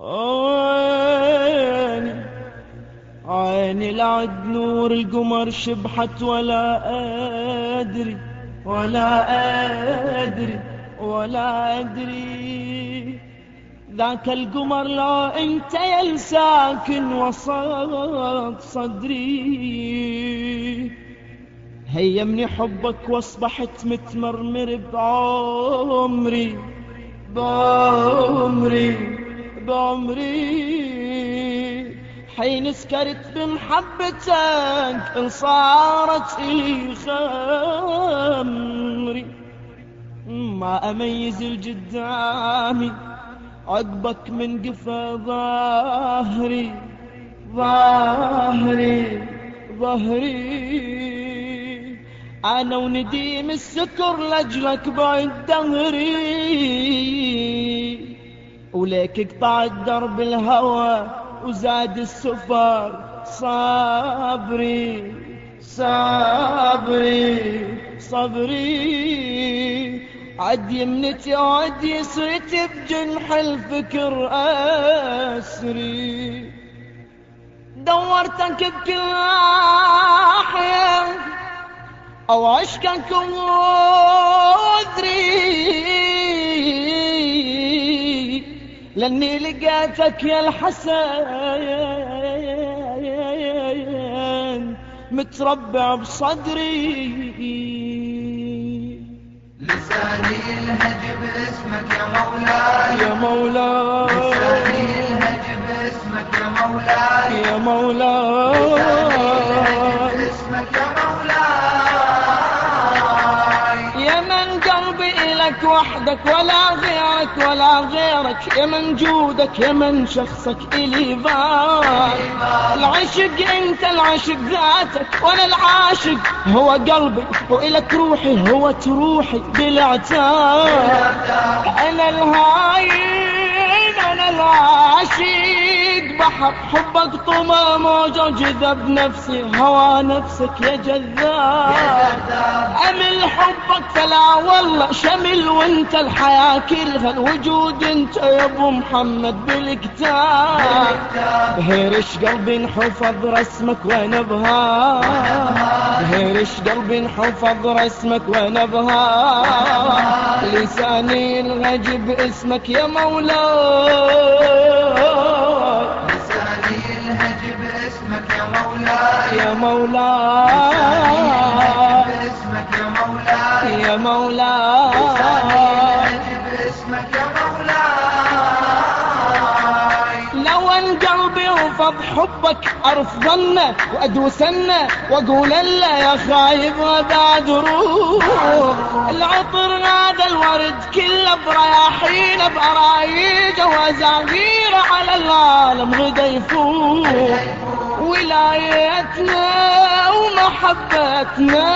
عيني عيني لعد نور القمر شبحت ولا أدري ولا أدري ولا أدري. ذاك القمر لو انت يا ساكن وسط صدري. هيمني حبك واصبحت متمرمر بعمري بعمري. بعمري. حين سكرت بمحبتك ان صارت لي خمري ما أميز الجدامي عقبك من قفا ظهري ظهري ظهري. أنا ونديم السكر لاجلك بعد دهري. وليك قطع الدرب الهوى وزاد السفر. صبري صبري صبري عد يمنتي وعد يسرتي بجنح الفكر أسري. دورتك بكل ناحية أو عشقك وذري لاني لقيتك يا الحسن متربع بصدري. لساني يلهج باسمك يا مولاي. يا مولاي. لساني يلهج باسمك يا مولاي. يا مولاي. باسمك يا مولاي. يا من قلبي إلك وحدك ولا غيرك ولا غيرك يا من جودك يا من شخصك إلي بار. العشق أنت العشق ذاتك وأنا العاشق هو قلبي وإلك روحي هو تروحي بالعتاب أنا الهايم أنا العاشق. بحر حبك طمى موجة جذب نفسي هوى نفسك يا جذاب. أمل حبك فلا والله شمل وانت الحياة كلها الوجود انت يا أبو محمد بالكتاب. هرش قلبي انحفظ رسمك وأنا بهار هرش قلبي انحفظ رسمك وأنا بهار لساني الغجب اسمك يا مولاي. باسمك يا مولاي. يا مولاي. باسمك يا مولاي يا مولاي. باسمك يا مولاي لو أن قلبي وفض حبك ارفضنه وادوسنه واقول له يا خايب بعد روح العطر هذا الورد كله برياحين برايجه وزغيره على العالم غدا يفوح ولايتنا ومحبتنا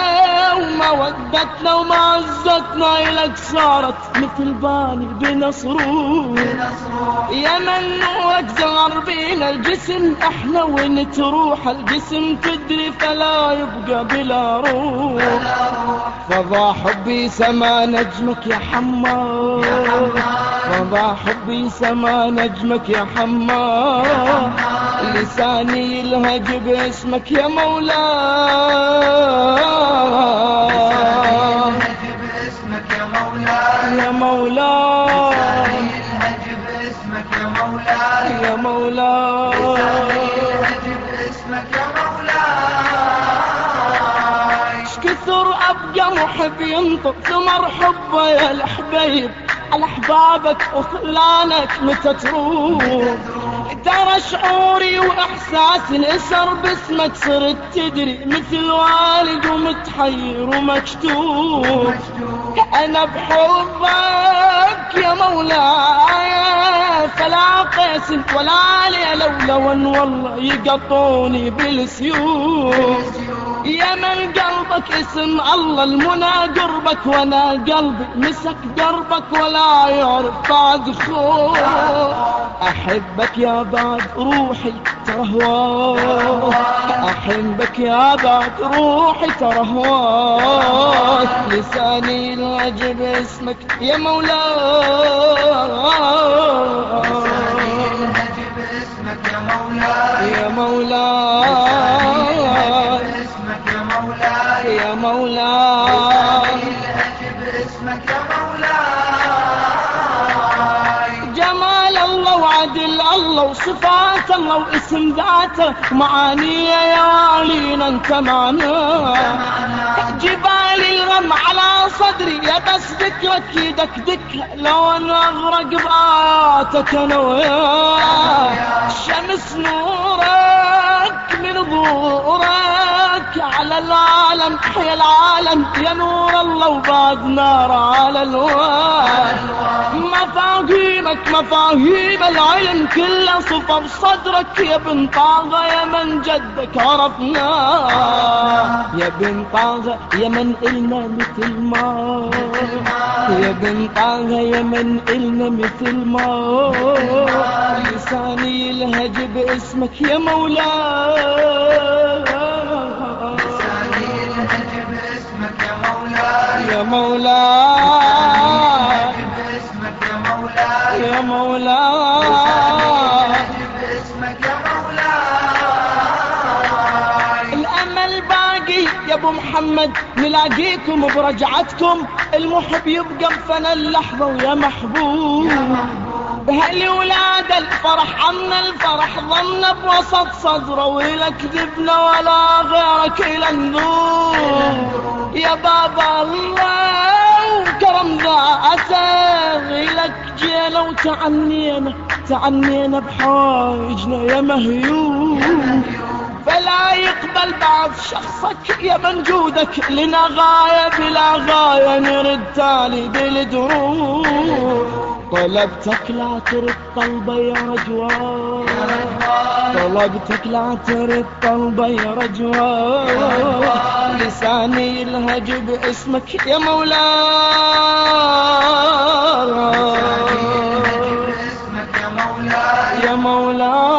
ومودتنا ومعزتنا إلك صارت مثل باني بنصروف يا من وجزر بينا الجسم إحنا وين تروح؟ الجسم تدري فلا يبقى بلا روح. فضى حبي سما نجمك يا حمار. فضى حبي سما نجمك يا حمار لساني يلهج باسمك يا مولاي يا يا كثر أبقى محب ينطق ثمر حبه يا الحبيب على أحبابك وخلانك متى تروح ترى شعوري وإحساسي الاسر باسمك صرت تدري مثل والد ومتحير ومكتوب. أنا بحبك يا مولاي فلا قيس ولا ليلة ولو والله يقطوني بالسيوف. يا من قلبك اسم الله المنى قربك وأنا قلبي مسك دربك ولا يعرف بعد خوف أحبك يا بعد روحي ترى هواك أحبك يا بعد روحي ترى هواك لساني العجب اسمك يا مولاي. مولاي. الله وصفات الله واسم ذاته معانيه يا علينا انت معنا جبال الغم على صدري يا بس ذكرك يدكدك لو أنا اغرق بآياتك أنا وياك شمس نورك من ظهورك على العالم حيا العالم يا نور الله وبعد نار على الواد مفاهيمك مفاهيم العلم كله صفى بصدرك يا بن طاغة يا من جدك عرفنا. يا بن طاغة يا من إلنا مثل ما. يا بن طاغة يا من إلنا مثل ما. لساني يلهج باسمك يا مولاي. ابو محمد نلاقيكم برجعتكم المحب يبقى بفنا اللحظة ويا محبوب. بهالولاد الفرح عنا الفرح ضمنا بوسط صدره ولا كذبنا ولا غيرك إلى النذور يا بابا الله وكرم ذاته لك جينا وتعنينا تعنينا بحاجنا يا مهيوب. فلا يقبل بعض شخصك يا من جودك لنا غاية بلا غاية نرد تالي بالدروب. طلبتك لا ترد طلبة يا رجوان. طلبتك لا ترد طلبة يا رجوان. لساني الهج باسمك يا مولاي يا مولاي